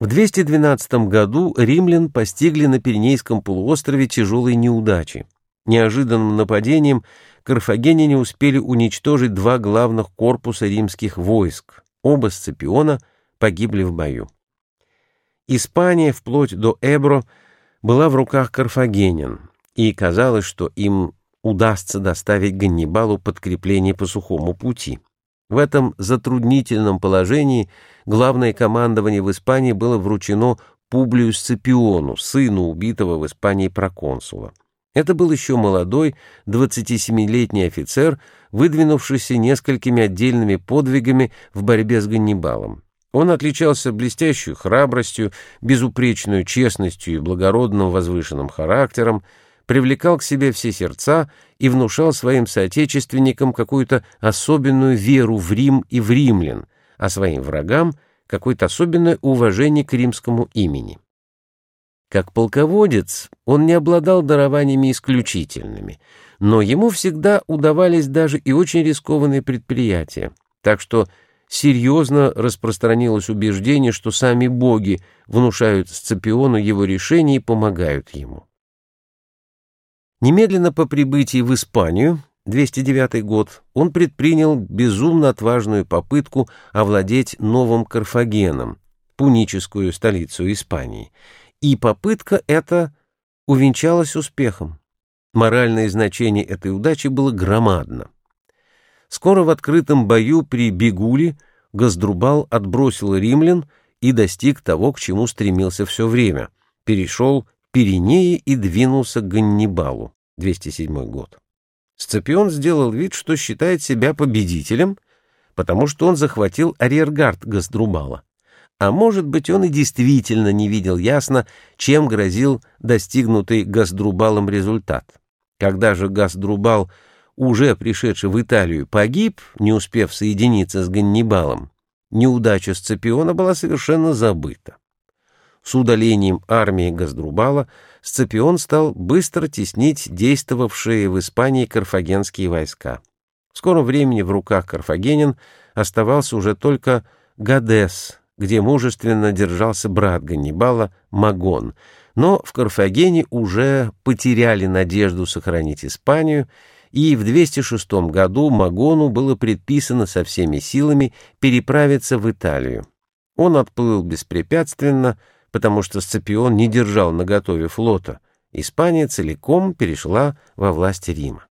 В 212 году римлян постигли на Пиренейском полуострове тяжелые неудачи. Неожиданным нападением карфагеняне успели уничтожить два главных корпуса римских войск. Оба Сципиона погибли в бою. Испания, вплоть до Эбро, была в руках карфагенян, и казалось, что им удастся доставить Ганнибалу подкрепление по сухому пути. В этом затруднительном положении главное командование в Испании было вручено Публию Сципиону, сыну убитого в Испании проконсула. Это был еще молодой, 27-летний офицер, выдвинувшийся несколькими отдельными подвигами в борьбе с Ганнибалом. Он отличался блестящей храбростью, безупречной честностью и благородным возвышенным характером, привлекал к себе все сердца и внушал своим соотечественникам какую-то особенную веру в Рим и в римлян, а своим врагам какое-то особенное уважение к римскому имени. Как полководец он не обладал дарованиями исключительными, но ему всегда удавались даже и очень рискованные предприятия, так что серьезно распространилось убеждение, что сами боги внушают Сципиону его решения и помогают ему. Немедленно по прибытии в Испанию, 209 год, он предпринял безумно отважную попытку овладеть новым Карфагеном, пуническую столицу Испании, и попытка эта увенчалась успехом. Моральное значение этой удачи было громадно. Скоро в открытом бою при Бегуле Газдрубал отбросил римлян и достиг того, к чему стремился все время, перешел Пиренеи и двинулся к Ганнибалу, 207 год. Сципион сделал вид, что считает себя победителем, потому что он захватил арьергард Газдрубала. А может быть, он и действительно не видел ясно, чем грозил достигнутый Газдрубалом результат. Когда же Газдрубал, уже пришедший в Италию, погиб, не успев соединиться с Ганнибалом, неудача Сципиона была совершенно забыта. С удалением армии Газдрубала Сципион стал быстро теснить действовавшие в Испании карфагенские войска. В скором времени в руках карфагенян оставался уже только Гадес, где мужественно держался брат Ганнибала Магон, но в Карфагене уже потеряли надежду сохранить Испанию, и в 206 году Магону было предписано со всеми силами переправиться в Италию. Он отплыл беспрепятственно, потому что Сципион не держал наготове флота. Испания целиком перешла во власть Рима.